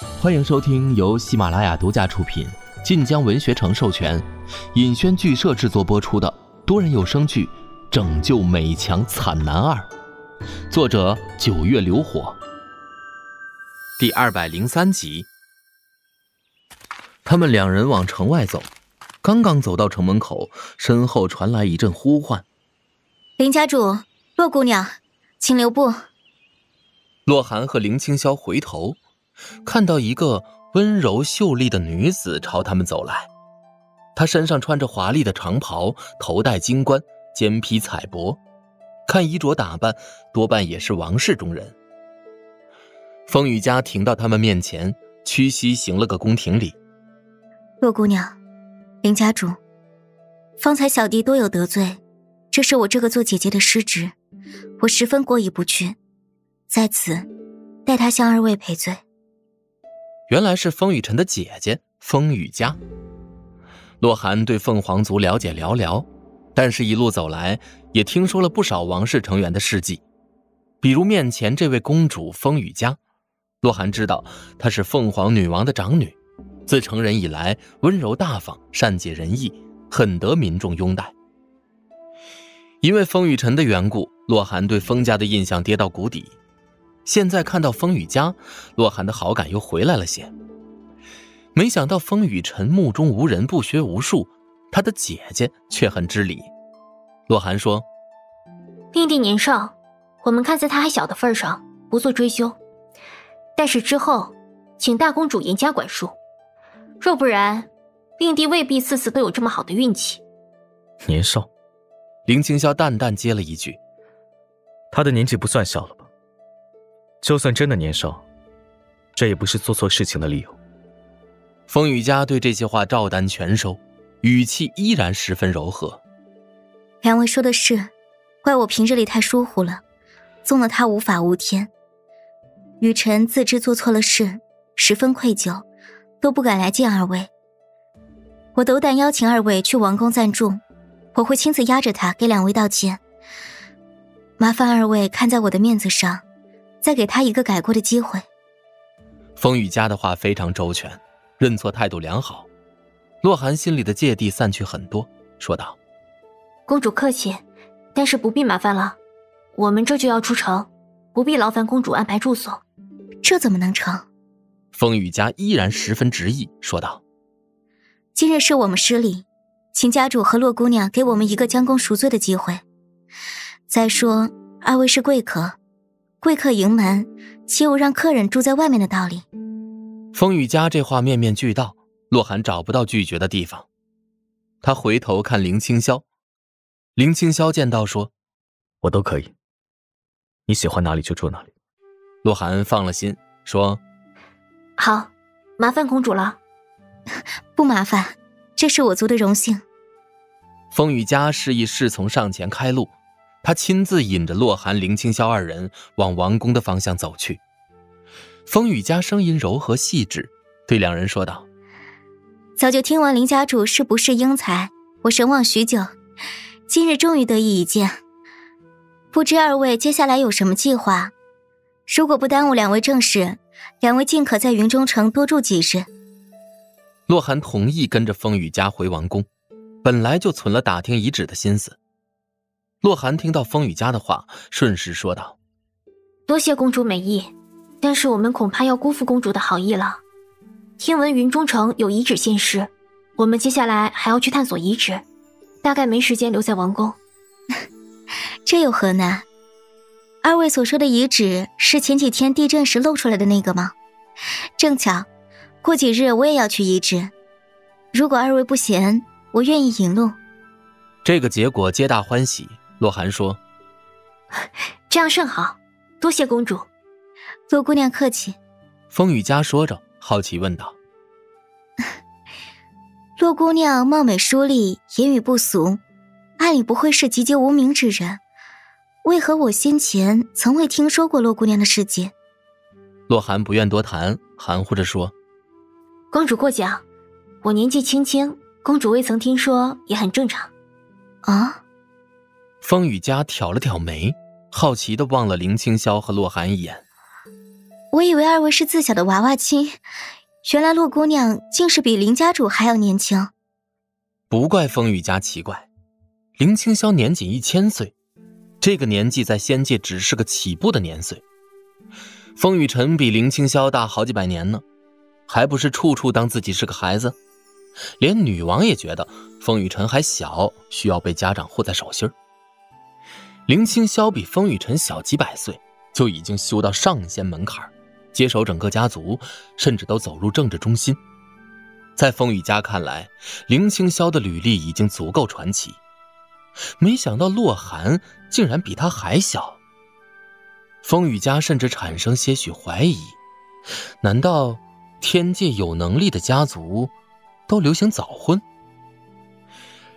欢迎收听由喜马拉雅独家出品、晋江文学城授权、尹轩剧社制作播出的多人有声剧《拯救美强惨男二》，作者九月流火，第二百零三集。他们两人往城外走，刚刚走到城门口，身后传来一阵呼唤：“林家主，洛姑娘，请留步。”洛寒和林青霄回头，看到一个温柔秀丽的女子朝他们走来。她身上穿着华丽的长袍，头戴金冠，肩披彩帛，看衣着打扮，多半也是王室中人。风雨家停到他们面前，屈膝行了个宫廷礼。洛姑娘，林家主，方才小弟多有得罪，这是我这个做姐姐的失职，我十分过意不去，在此代他向二位赔罪。原来是风雨晨的姐姐风雨佳。洛寒对凤凰族了解寥寥，但是一路走来也听说了不少王室成员的事迹，比如面前这位公主风雨佳，洛寒知道她是凤凰女王的长女。自成人以来，温柔大方，善解人意，很得民众拥戴。因为风雨晨的缘故，洛寒对风家的印象跌到谷底。现在看到风雨家，洛寒的好感又回来了些。没想到风雨晨目中无人，不学无术，他的姐姐却很知礼。洛寒说：“令弟年少，我们看在他还小的份上，不做追究。但是之后，请大公主严加管束。”若不然，令弟未必次次都有这么好的运气。年少，林青霄淡淡接了一句：“他的年纪不算小了吧？就算真的年少，这也不是做错事情的理由。”风雨家对这些话照单全收，语气依然十分柔和：“两位说的是，怪我平日里太疏忽了，纵了他无法无天。雨辰自知做错了事，十分愧疚。”都不敢来见二位。我斗胆邀请二位去王宫暂住，我会亲自压着他给两位道歉。麻烦二位看在我的面子上，再给他一个改过的机会。风雨家的话非常周全，认错态度良好。洛寒心里的芥蒂散去很多，说道：“公主客气，但是不必麻烦了。我们这就要出城，不必劳烦公主安排住所。这怎么能成？”风雨家依然十分执意，说道：“今日是我们失礼，请家主和洛姑娘给我们一个将功赎罪的机会。再说，二位是贵客，贵客盈门，岂有让客人住在外面的道理？”风雨家这话面面俱到，洛寒找不到拒绝的地方。他回头看林青霄，林青霄见到说：“我都可以，你喜欢哪里就住哪里。”洛寒放了心，说。好，麻烦公主了。不麻烦，这是我族的荣幸。风雨家示意侍从上前开路，他亲自引着洛寒、林青霄二人往王宫的方向走去。风雨家声音柔和细致，对两人说道：“早就听闻林家主是不是英才，我神往许久，今日终于得以一见。不知二位接下来有什么计划？如果不耽误两位正事。”两位尽可在云中城多住几日。洛寒同意跟着风雨家回王宫，本来就存了打听遗址的心思。洛寒听到风雨家的话，顺势说道：“多谢公主美意，但是我们恐怕要辜负公主的好意了。听闻云中城有遗址现世，我们接下来还要去探索遗址，大概没时间留在王宫。这有何难？”二位所说的遗址是前几天地震时露出来的那个吗？正巧，过几日我也要去遗址。如果二位不嫌，我愿意引路。这个结果皆大欢喜。洛寒说：“这样甚好，多谢公主。”洛姑娘客气。风雨家说着，好奇问道：“ 洛姑娘貌美淑丽，言语不俗，暗里不会是籍籍无名之人？”为何我先前从未听说过洛姑娘的事迹？洛寒不愿多谈，含糊着说：“公主过奖，我年纪轻轻，公主未曾听说也很正常。”啊！风雨家挑了挑眉，好奇的望了林青霄和洛寒一眼。我以为二位是自小的娃娃亲，原来洛姑娘竟是比林家主还要年轻。不怪风雨家奇怪，林清霄年仅一千岁，这个年纪在仙界只是个起步的年岁。风雨晨比林清霄大好几百年呢，还不是处处当自己是个孩子？连女王也觉得风雨晨还小，需要被家长护在手心林清霄比风雨尘小几百岁，就已经修到上仙门槛，接手整个家族，甚至都走入政治中心。在风雨家看来，林清霄的履历已经足够传奇。没想到洛寒竟然比他还小。风雨家甚至产生些许怀疑：难道天界有能力的家族都流行早婚？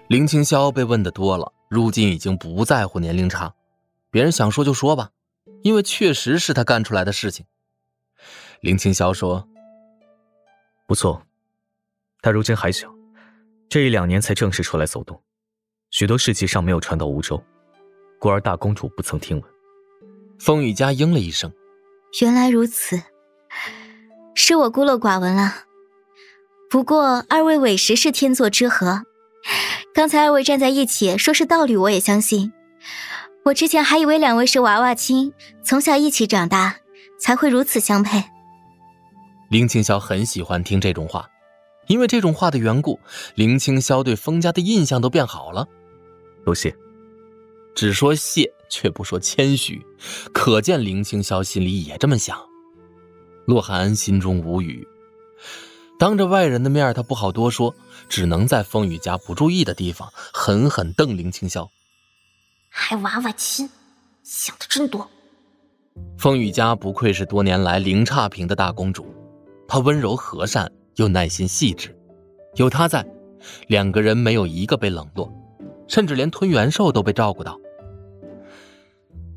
林清霄被问的多了，如今已经不在乎年龄差，别人想说就说吧，因为确实是他干出来的事情。林清霄说：“不错。”他如今还小，这一两年才正式出来走动，许多事迹尚没有传到梧州，故而大公主不曾听闻。风雨家应了一声：“原来如此，是我孤陋寡闻了。不过二位委实是天作之合，刚才二位站在一起说是道侣，我也相信。我之前还以为两位是娃娃亲，从小一起长大，才会如此相配。”林青霄很喜欢听这种话。因为这种话的缘故，林清霄对封家的印象都变好了。多谢，只说谢却不说谦虚，可见林清霄心里也这么想。洛寒心中无语，当着外人的面，他不好多说，只能在风雨家不注意的地方狠狠瞪林清霄。还娃娃亲，想的真多。风雨家不愧是多年来零差评的大公主，她温柔和善。又耐心细致，有她在，两个人没有一个被冷落，甚至连吞元兽都被照顾到。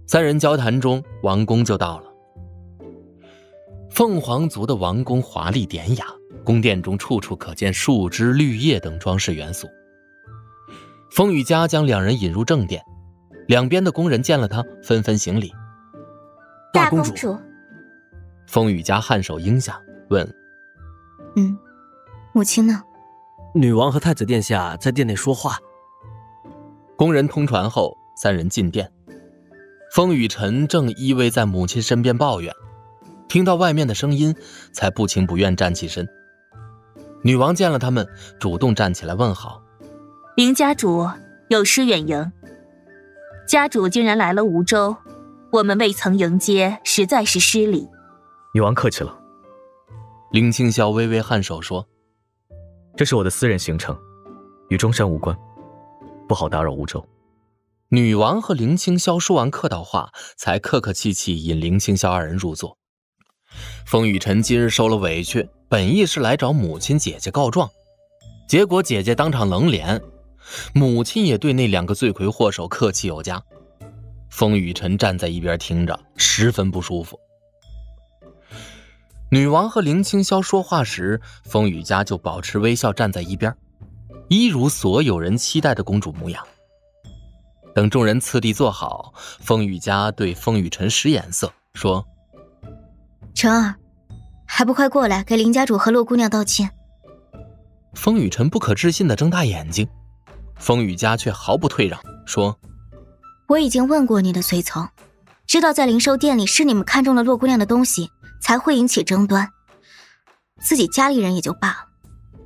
三人交谈中，王宫就到了。凤凰族的王宫华丽典雅，宫殿中处处可见树枝、绿叶等装饰元素。风雨家将两人引入正殿，两边的宫人见了他，纷纷行礼。大公主，风雨家颔首应下，问。嗯，母亲呢？女王和太子殿下在殿内说话。宫人通传后，三人进殿。风雨晨正依偎在母亲身边抱怨，听到外面的声音，才不情不愿站起身。女王见了他们，主动站起来问好：“林家主有失远迎，家主竟然来了梧州，我们未曾迎接，实在是失礼。”女王客气了。林青霄微微颔首说：“这是我的私人行程，与中山无关，不好打扰梧州。”女王和林青霄说完客套话，才客客气气引林青霄二人入座。风雨晨今日受了委屈，本意是来找母亲姐姐告状，结果姐姐当场冷脸，母亲也对那两个罪魁祸首客气有加。风雨晨站在一边听着，十分不舒服。女王和林青霄说话时，风雨家就保持微笑站在一边，一如所有人期待的公主模样。等众人次第坐好，风雨家对风雨晨使眼色，说：“晨儿，还不快过来给林家主和洛姑娘道歉？”风雨晨不可置信的睁大眼睛，风雨家却毫不退让，说：“我已经问过你的随从，知道在灵兽殿里是你们看中了洛姑娘的东西。”才会引起争端。自己家里人也就罢了，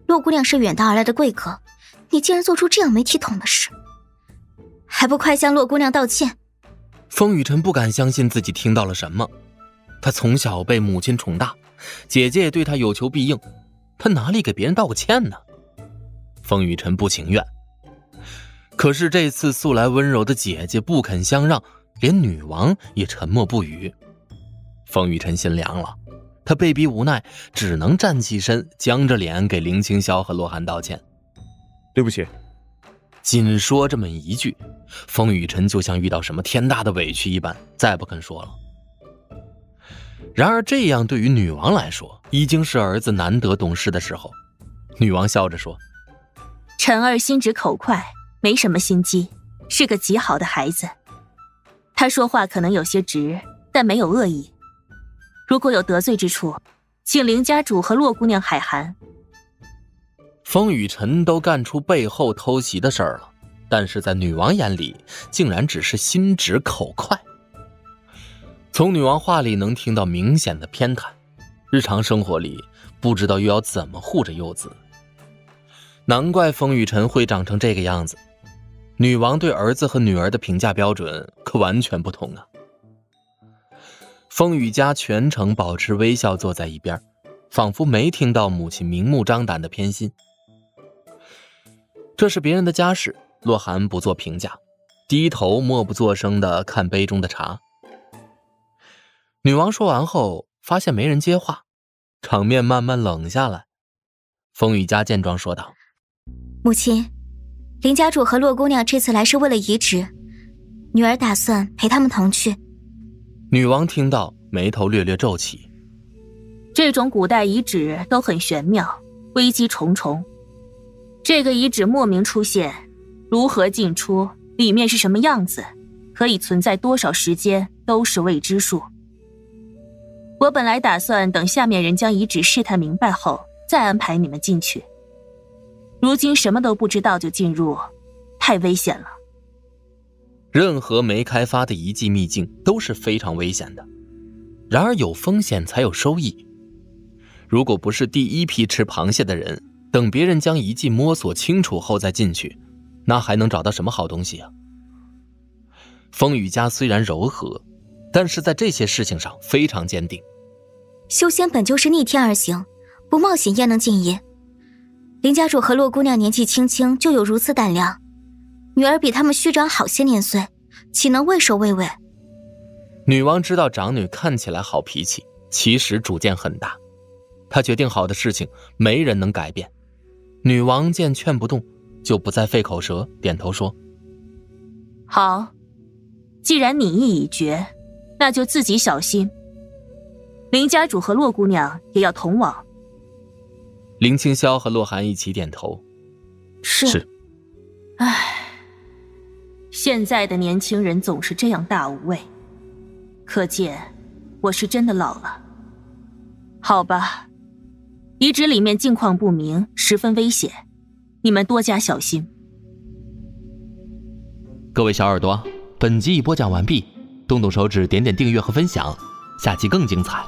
洛姑娘是远道而来的贵客，你竟然做出这样没体统的事，还不快向洛姑娘道歉！风雨晨不敢相信自己听到了什么。他从小被母亲宠大，姐姐也对他有求必应，他哪里给别人道个歉呢？风雨晨不情愿。可是这次素来温柔的姐姐不肯相让，连女王也沉默不语。风雨晨心凉了，他被逼无奈，只能站起身，僵着脸给林青霄和洛寒道歉：“对不起。”仅说这么一句，风雨晨就像遇到什么天大的委屈一般，再不肯说了。然而这样对于女王来说，已经是儿子难得懂事的时候。女王笑着说：“晨儿心直口快，没什么心机，是个极好的孩子。他说话可能有些直，但没有恶意。”如果有得罪之处，请林家主和洛姑娘海涵。风雨晨都干出背后偷袭的事儿了，但是在女王眼里，竟然只是心直口快。从女王话里能听到明显的偏袒，日常生活里不知道又要怎么护着幼子。难怪风雨晨会长成这个样子，女王对儿子和女儿的评价标准可完全不同啊！风雨家全程保持微笑，坐在一边，仿佛没听到母亲明目张胆的偏心。这是别人的家事，洛寒不做评价，低头默不作声的看杯中的茶。女王说完后，发现没人接话，场面慢慢冷下来。风雨家见状说道：“母亲，林家主和洛姑娘这次来是为了移植，女儿打算陪他们同去。”女王听到，眉头略略皱起。这种古代遗址都很玄妙，危机重重。这个遗址莫名出现，如何进出，里面是什么样子，可以存在多少时间，都是未知数。我本来打算等下面人将遗址试探明白后，再安排你们进去。如今什么都不知道就进入，太危险了。任何没开发的遗迹秘境都是非常危险的，然而有风险才有收益。如果不是第一批吃螃蟹的人，等别人将遗迹摸索清楚后再进去，那还能找到什么好东西啊？风雨家虽然柔和，但是在这些事情上非常坚定。修仙本就是逆天而行，不冒险焉能进遗？林家主和洛姑娘年纪轻轻就有如此胆量。女儿比他们虚长好些年岁，岂能畏首畏尾？女王知道长女看起来好脾气，其实主见很大。她决定好的事情，没人能改变。女王见劝不动，就不再费口舌，点头说：“好，既然你意已决，那就自己小心。林家主和洛姑娘也要同往。”林青霄和洛寒一起点头：“是。”是。唉。现在的年轻人总是这样大无畏，可见我是真的老了。好吧，遗址里面境况不明，十分危险，你们多加小心。各位小耳朵，本集已播讲完毕，动动手指点点订阅和分享，下集更精彩。